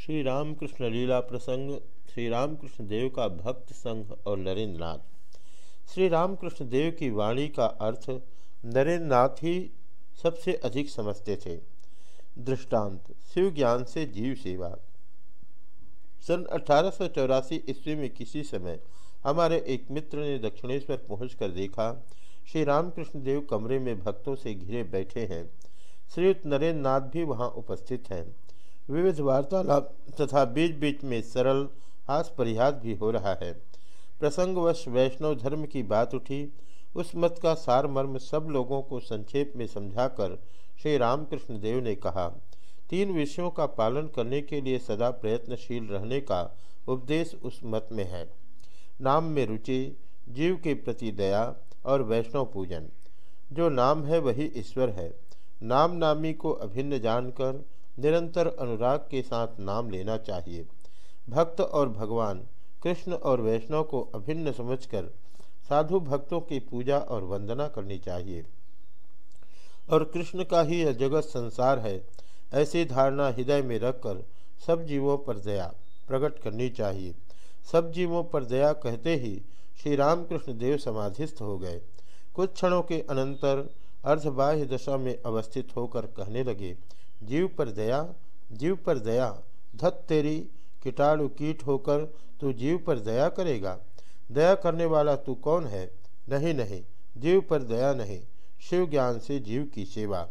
श्री रामकृष्ण लीला प्रसंग श्री रामकृष्ण देव का भक्त संघ और नरेंद्र नाथ श्री रामकृष्ण देव की वाणी का अर्थ नरेंद्र नाथ ही सबसे अधिक समझते थे। दृष्टांत शिव ज्ञान से जीव सेवा। सन अठारह सौ चौरासी ईस्वी में किसी समय हमारे एक मित्र ने दक्षिणेश्वर पहुंचकर देखा श्री रामकृष्ण देव कमरे में भक्तों से घिरे बैठे हैं। श्रीयुक्त नरेंद्र नाथ भी वहाँ उपस्थित हैं। विविध वार्तालाप तथा बीच बीच में सरल हास परिहास भी हो रहा है। प्रसंगवश वैष्णव धर्म की बात उठी। उस मत का सार मर्म सब लोगों को संक्षेप में समझाकर श्री रामकृष्ण देव ने कहा, तीन विषयों का पालन करने के लिए सदा प्रयत्नशील रहने का उपदेश उस मत में है। नाम में रुचि, जीव के प्रति दया और वैष्णव पूजन। जो नाम है वही ईश्वर है। नाम नामी को अभिन्न जानकर निरंतर अनुराग के साथ नाम लेना चाहिए। भक्त और भगवान, कृष्ण और वैष्णव को अभिन्न समझकर साधु भक्तों की पूजा और वंदना करनी चाहिए। और कृष्ण का ही यह जगत संसार है, ऐसी धारणा हृदय में रखकर सब जीवों पर दया प्रकट करनी चाहिए। सब जीवों पर दया कहते ही श्री रामकृष्ण देव समाधिस्थ हो गए। कुछ क्षणों के अनंतर अर्धबाह्य दशा में अवस्थित होकर कहने लगे जीव पर दया, जीव पर दया, धत तेरी कीटाणु कीट होकर तू जीव पर दया करेगा। दया करने वाला तू कौन है? नहीं नहीं, जीव पर दया नहीं, शिव ज्ञान से जीव की सेवा।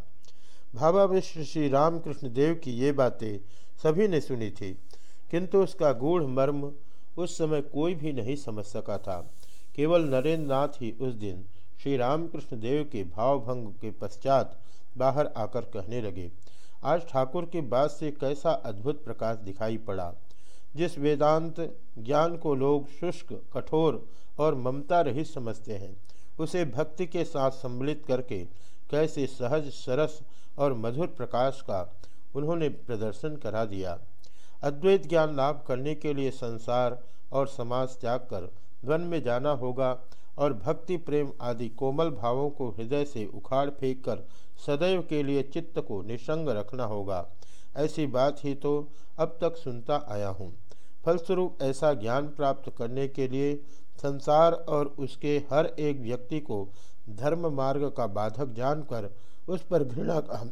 भाभा मिश्र श्री रामकृष्ण देव की ये बातें सभी ने सुनी थी, किंतु उसका गूढ़ मर्म उस समय कोई भी नहीं समझ सका था। केवल नरेंद्र नाथ ही उस दिन श्री रामकृष्ण देव के भावभंग के पश्चात बाहर आकर कहने लगे आज ठाकुर के बाद से कैसा अद्भुत प्रकाश दिखाई पड़ा, जिस वेदांत ज्ञान को लोग शुष्क, कठोर और ममता रहित समझते हैं, उसे भक्ति के साथ सम्मिलित करके कैसे सहज, सरस और मधुर प्रकाश का उन्होंने प्रदर्शन करा दिया। अद्वैत ज्ञान लाभ करने के लिए संसार और समाज त्याग कर वन में जाना होगा और भक्ति, प्रेम आदि कोमल भावों को हृदय से उखाड़ फेंक कर सदैव के लिए चित्त को निसंग रखना होगा। ऐसी बात ही तो अब तक सुनता आया हूँ। फलस्वरूप ऐसा ज्ञान प्राप्त करने के लिए संसार और उसके हर एक व्यक्ति को धर्म मार्ग का बाधक जानकर उस पर घृणा का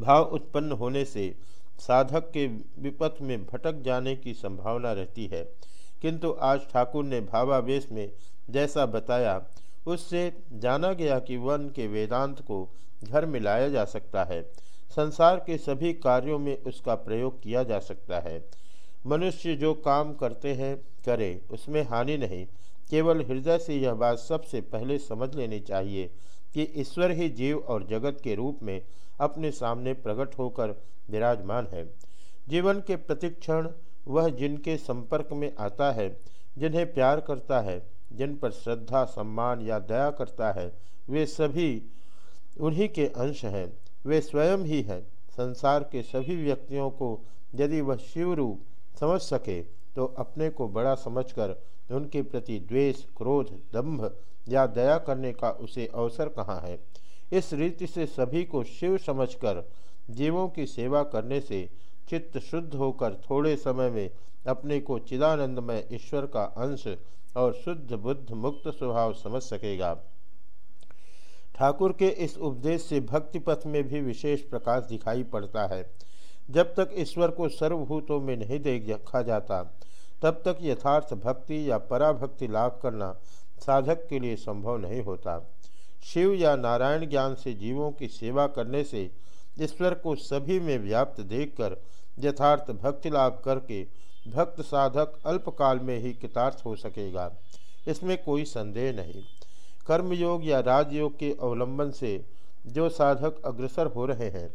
भाव उत्पन्न होने से साधक के विपथ में भटक जाने की संभावना रहती है। किंतु आज ठाकुर ने भावावेश में जैसा बताया, उससे जाना गया कि वन के वेदांत को घर में लाया जा सकता है। संसार के सभी कार्यों में उसका प्रयोग किया जा सकता है। मनुष्य जो काम करते हैं, करे, उसमें हानि नहीं। केवल हृदय से यह बात सबसे पहले समझ लेनी चाहिए कि ईश्वर ही जीव और जगत के रूप में अपने सामने प्रकट होकर विराजमान है। जीवन के प्रतिक्षण वह जिनके संपर्क में आता है, जिन्हें प्यार करता है, जिन पर श्रद्धा, सम्मान या दया करता है, वे सभी उन्हीं के अंश हैं। वे स्वयं ही हैं। संसार के सभी व्यक्तियों को यदि वह शिव रूप समझ सके तो अपने को बड़ा समझकर उनके प्रति द्वेष, क्रोध दंभ या दया करने का उसे अवसर कहाँ है? इस रीति से सभी को शिव समझकर जीवों की सेवा करने से चित्त शुद्ध होकर थोड़े समय में अपने को चिदानंदमय ईश्वर का अंश और शुद्ध बुद्ध मुक्त स्वभाव समझ सकेगा। ठाकुर के इस उपदेश से भक्ति पथ में भी विशेष प्रकाश दिखाई पड़ता है। जब तक ईश्वर को सर्वभूतों में नहीं देखा जाता, तब तक यथार्थ भक्ति या पराभक्ति लाभ करना साधक के लिए संभव नहीं होता। शिव या नारायण ज्ञान से जीवों की सेवा करने से ईश्वर को सभी में व्याप्त देखकर यथार्थ भक्ति लाभ करके भक्त साधक अल्पकाल में ही कृतार्थ हो सकेगा। इसमें कोई संदेह नहीं। कर्मयोग या राजयोग के अवलंबन से जो साधक अग्रसर हो रहे हैं,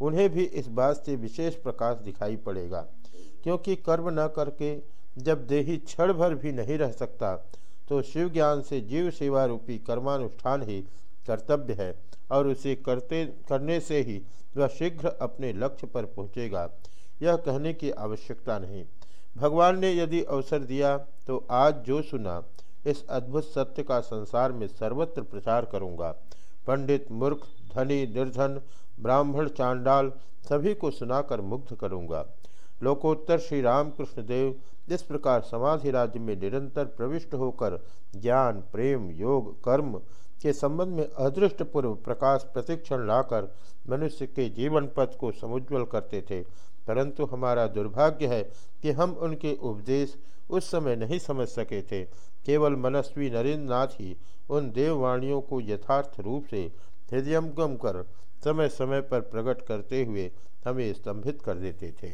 उन्हें भी इस बात से विशेष प्रकाश दिखाई पड़ेगा। क्योंकि कर्म न करके जब देही क्षण भर भी नहीं रह सकता तो शिव ज्ञान से जीव सेवा रूपी कर्मानुष्ठान ही कर्तव्य है और उसे करते, करने से ही वह शीघ्र अपने लक्ष्य पर पहुँचेगा। यह कहने की आवश्यकता नहीं। भगवान ने यदि अवसर दिया तो आज जो सुना, इस अद्भुत सत्य का संसार में सर्वत्र प्रचार करूँगा। पंडित, मूर्ख, धनी, निर्धन, ब्राह्मण, चांडाल, सभी को सुनाकर मुग्ध करूँगा। लोकोत्तर श्री रामकृष्ण देव इस प्रकार समाधि राज्य में निरंतर प्रविष्ट होकर ज्ञान, प्रेम, योग, कर्म के संबंध में अदृष्ट पूर्व प्रकाश प्रतिक्षण लाकर मनुष्य के जीवन पथ को समुज्वल करते थे। परंतु हमारा दुर्भाग्य है कि हम उनके उपदेश उस समय नहीं समझ सके थे। केवल मनस्वी नरेंद्र नाथ ही उन देववाणियों को यथार्थ रूप से हृदयंगम कर समय समय पर प्रकट करते हुए हमें स्तंभित कर देते थे।